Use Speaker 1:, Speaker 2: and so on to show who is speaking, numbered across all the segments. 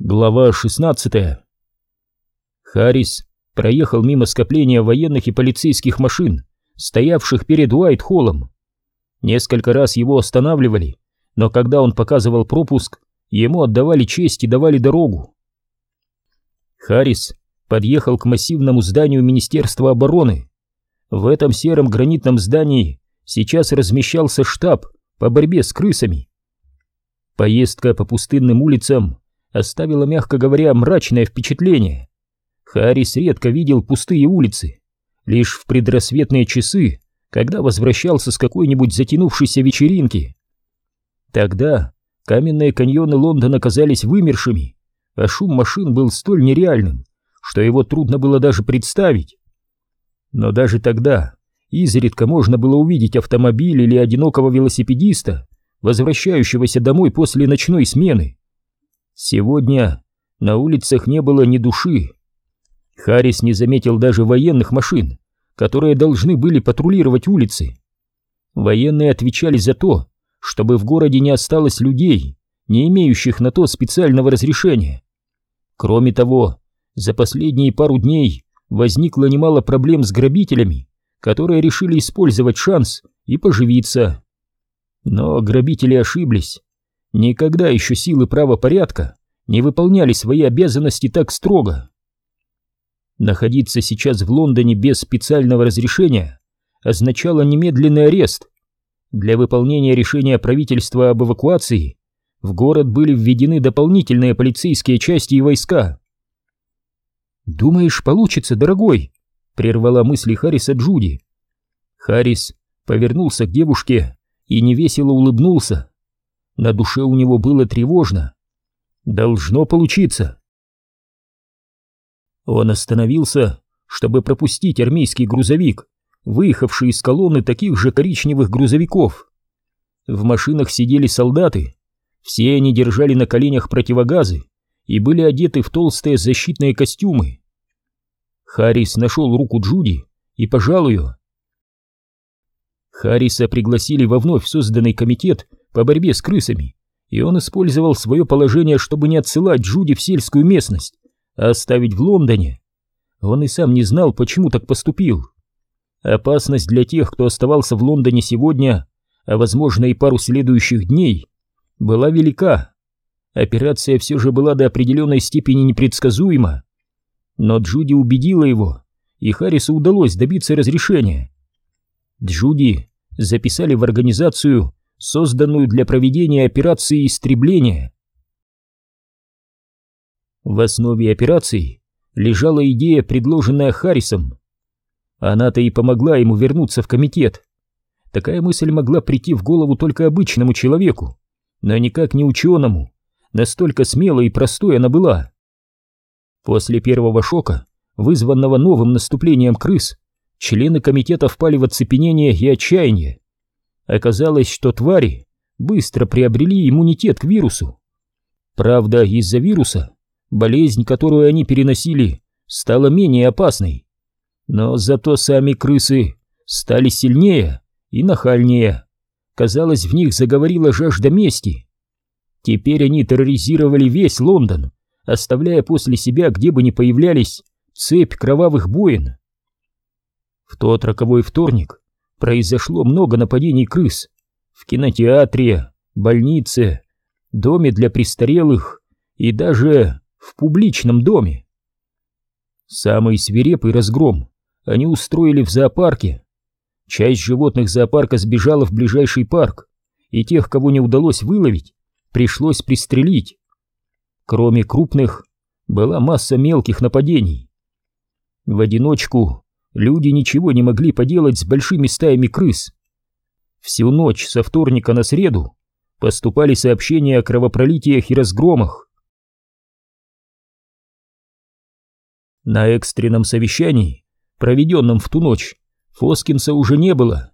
Speaker 1: Глава 16 Харрис проехал мимо скопления военных и полицейских машин, стоявших перед Уайт-Холлом. Несколько раз его останавливали, но когда он показывал пропуск, ему отдавали честь и давали дорогу. Харрис подъехал к массивному зданию Министерства обороны. В этом сером гранитном здании сейчас размещался штаб по борьбе с крысами. Поездка по пустынным улицам оставило, мягко говоря, мрачное впечатление. Харрис редко видел пустые улицы. Лишь в предрассветные часы, когда возвращался с какой-нибудь затянувшейся вечеринки. Тогда каменные каньоны Лондона казались вымершими, а шум машин был столь нереальным, что его трудно было даже представить. Но даже тогда изредка можно было увидеть автомобиль или одинокого велосипедиста, возвращающегося домой после ночной смены. Сегодня на улицах не было ни души. Харрис не заметил даже военных машин, которые должны были патрулировать улицы. Военные отвечали за то, чтобы в городе не осталось людей, не имеющих на то специального разрешения. Кроме того, за последние пару дней возникло немало проблем с грабителями, которые решили использовать шанс и поживиться. Но грабители ошиблись. Никогда еще силы правопорядка не выполняли свои обязанности так строго. Находиться сейчас в Лондоне без специального разрешения означало немедленный арест. Для выполнения решения правительства об эвакуации в город были введены дополнительные полицейские части и войска. «Думаешь, получится, дорогой?» — прервала мысли Харриса Джуди. Харрис повернулся к девушке и невесело улыбнулся. На душе у него было тревожно. Должно получиться. Он остановился, чтобы пропустить армейский грузовик, выехавший из колонны таких же коричневых грузовиков. В машинах сидели солдаты. Все они держали на коленях противогазы и были одеты в толстые защитные костюмы. Харрис нашел руку Джуди и пожал ее. Харриса пригласили во вновь созданный комитет по борьбе с крысами, и он использовал свое положение, чтобы не отсылать Джуди в сельскую местность, а оставить в Лондоне. Он и сам не знал, почему так поступил. Опасность для тех, кто оставался в Лондоне сегодня, а возможно и пару следующих дней, была велика. Операция все же была до определенной степени непредсказуема. Но Джуди убедила его, и Харрису удалось добиться разрешения. Джуди записали в организацию созданную для проведения операции истребления. В основе операции лежала идея, предложенная Харрисом. Она-то и помогла ему вернуться в комитет. Такая мысль могла прийти в голову только обычному человеку, но никак не ученому, настолько смелой и простой она была. После первого шока, вызванного новым наступлением крыс, члены комитета впали в оцепенение и отчаяние. Оказалось, что твари быстро приобрели иммунитет к вирусу. Правда, из-за вируса болезнь, которую они переносили, стала менее опасной. Но зато сами крысы стали сильнее и нахальнее. Казалось, в них заговорила жажда мести. Теперь они терроризировали весь Лондон, оставляя после себя, где бы ни появлялись, цепь кровавых боин. В тот роковой вторник произошло много нападений крыс. В кинотеатре, больнице, доме для престарелых и даже в публичном доме. Самый свирепый разгром они устроили в зоопарке. Часть животных зоопарка сбежала в ближайший парк, и тех, кого не удалось выловить, пришлось пристрелить. Кроме крупных, была масса мелких нападений. В одиночку люди ничего не могли поделать с большими стаями крыс. Всю ночь со вторника на среду поступали сообщения о кровопролитиях и разгромах. На экстренном совещании, проведенном в ту ночь, Фоскинса уже не было.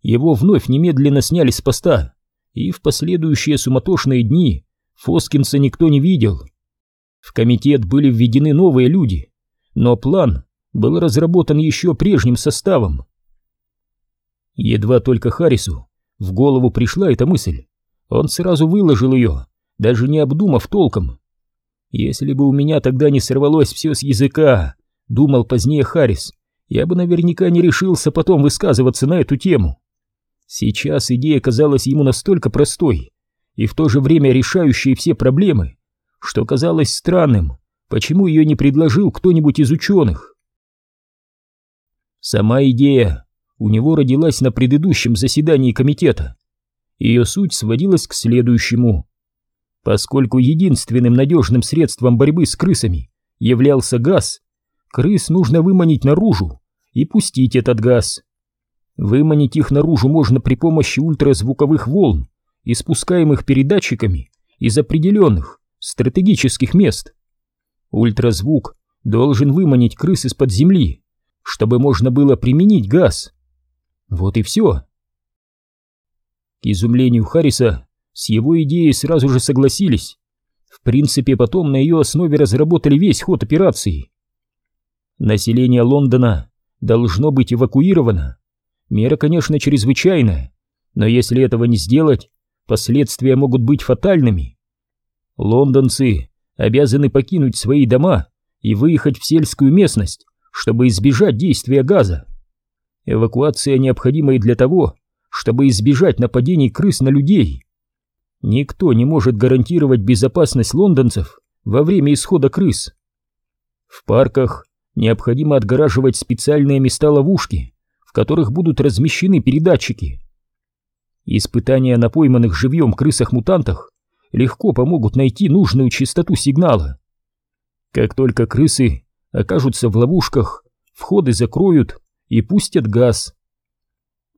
Speaker 1: Его вновь немедленно сняли с поста, и в последующие суматошные дни Фоскинса никто не видел. В комитет были введены новые люди, но план был разработан еще прежним составом. Едва только Харрису в голову пришла эта мысль, он сразу выложил ее, даже не обдумав толком. Если бы у меня тогда не сорвалось все с языка, думал позднее Харрис, я бы наверняка не решился потом высказываться на эту тему. Сейчас идея казалась ему настолько простой и в то же время решающей все проблемы, что казалось странным, почему ее не предложил кто-нибудь из ученых. Сама идея у него родилась на предыдущем заседании комитета. Ее суть сводилась к следующему. Поскольку единственным надежным средством борьбы с крысами являлся газ, крыс нужно выманить наружу и пустить этот газ. Выманить их наружу можно при помощи ультразвуковых волн, испускаемых передатчиками из определенных стратегических мест. Ультразвук должен выманить крыс из-под земли, чтобы можно было применить газ. Вот и все. К изумлению Харриса, с его идеей сразу же согласились. В принципе, потом на ее основе разработали весь ход операции. Население Лондона должно быть эвакуировано. Мера, конечно, чрезвычайная, но если этого не сделать, последствия могут быть фатальными. Лондонцы обязаны покинуть свои дома и выехать в сельскую местность, чтобы избежать действия газа. Эвакуация необходима и для того, чтобы избежать нападений крыс на людей. Никто не может гарантировать безопасность лондонцев во время исхода крыс. В парках необходимо отгораживать специальные места-ловушки, в которых будут размещены передатчики. Испытания на пойманных живьем крысах-мутантах легко помогут найти нужную частоту сигнала. Как только крысы окажутся в ловушках, входы закроют и пустят газ.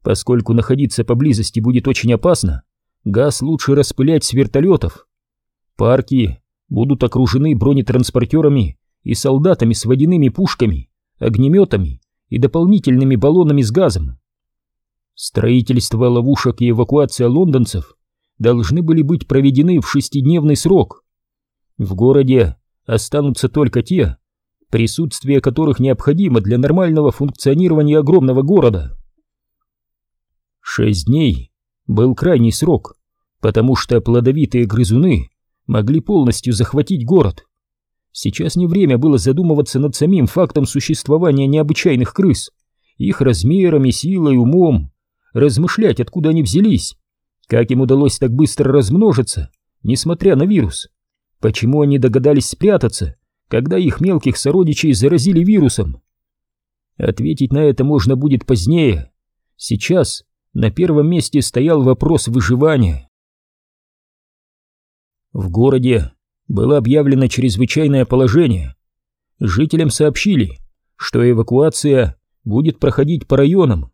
Speaker 1: Поскольку находиться поблизости будет очень опасно, газ лучше распылять с вертолетов. Парки будут окружены бронетранспортерами и солдатами с водяными пушками, огнеметами и дополнительными баллонами с газом. Строительство ловушек и эвакуация лондонцев должны были быть проведены в шестидневный срок. В городе останутся только те, присутствие которых необходимо для нормального функционирования огромного города. Шесть дней был крайний срок, потому что плодовитые грызуны могли полностью захватить город. Сейчас не время было задумываться над самим фактом существования необычайных крыс, их размерами, силой, умом, размышлять, откуда они взялись, как им удалось так быстро размножиться, несмотря на вирус, почему они догадались спрятаться, когда их мелких сородичей заразили вирусом. Ответить на это можно будет позднее. Сейчас на первом месте стоял вопрос выживания. В городе было объявлено чрезвычайное положение. Жителям сообщили, что эвакуация будет проходить по районам.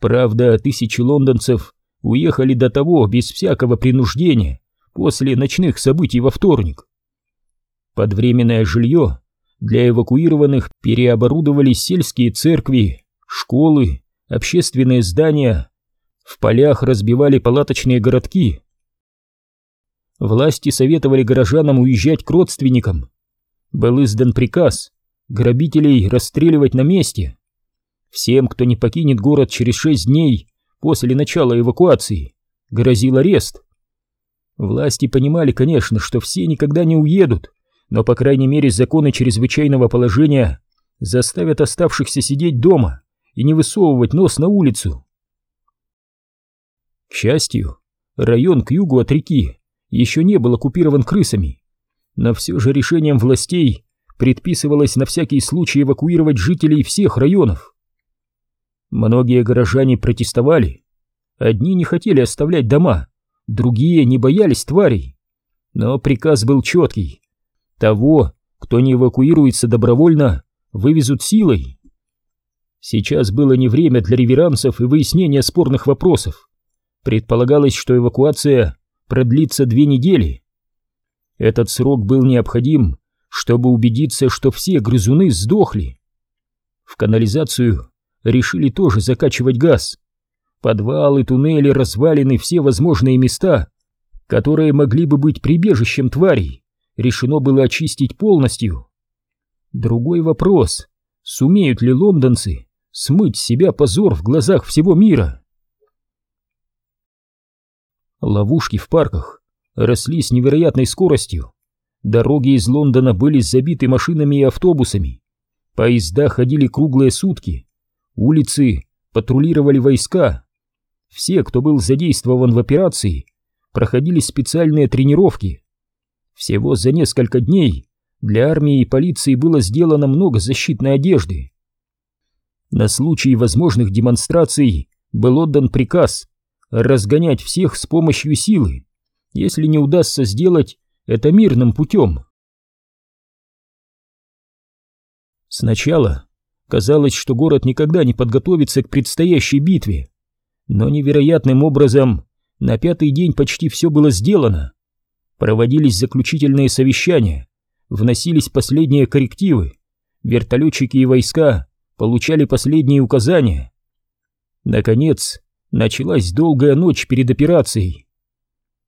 Speaker 1: Правда, тысячи лондонцев уехали до того без всякого принуждения после ночных событий во вторник. Под временное жилье для эвакуированных переоборудовались сельские церкви, школы, общественные здания, в полях разбивали палаточные городки. Власти советовали горожанам уезжать к родственникам. Был издан приказ грабителей расстреливать на месте. Всем, кто не покинет город через шесть дней после начала эвакуации, грозил арест. Власти понимали, конечно, что все никогда не уедут, но, по крайней мере, законы чрезвычайного положения заставят оставшихся сидеть дома и не высовывать нос на улицу. К счастью, район к югу от реки еще не был оккупирован крысами, но все же решением властей предписывалось на всякий случай эвакуировать жителей всех районов. Многие горожане протестовали. Одни не хотели оставлять дома, другие не боялись тварей. Но приказ был четкий. Того, кто не эвакуируется добровольно, вывезут силой. Сейчас было не время для реверансов и выяснения спорных вопросов. Предполагалось, что эвакуация продлится две недели. Этот срок был необходим, чтобы убедиться, что все грызуны сдохли. В канализацию решили тоже закачивать газ. Подвалы, туннели, развалины, все возможные места, которые могли бы быть прибежищем тварей, решено было очистить полностью. Другой вопрос, сумеют ли лондонцы смыть с себя позор в глазах всего мира? Ловушки в парках росли с невероятной скоростью. Дороги из Лондона были забиты машинами и автобусами. Поезда ходили круглые сутки. Улицы патрулировали войска. Все, кто был задействован в операции, проходили специальные тренировки. Всего за несколько дней для армии и полиции было сделано много защитной одежды. На случай возможных демонстраций был отдан приказ разгонять всех с помощью силы, если не удастся сделать это мирным путем. Сначала казалось, что город никогда не подготовится к предстоящей битве, но невероятным образом на пятый день почти все было сделано. Проводились заключительные совещания, вносились последние коррективы, вертолетчики и войска получали последние указания. Наконец, началась долгая ночь перед операцией.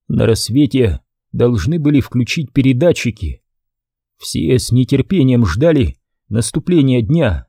Speaker 1: На рассвете должны были включить передатчики. Все с нетерпением ждали наступления дня.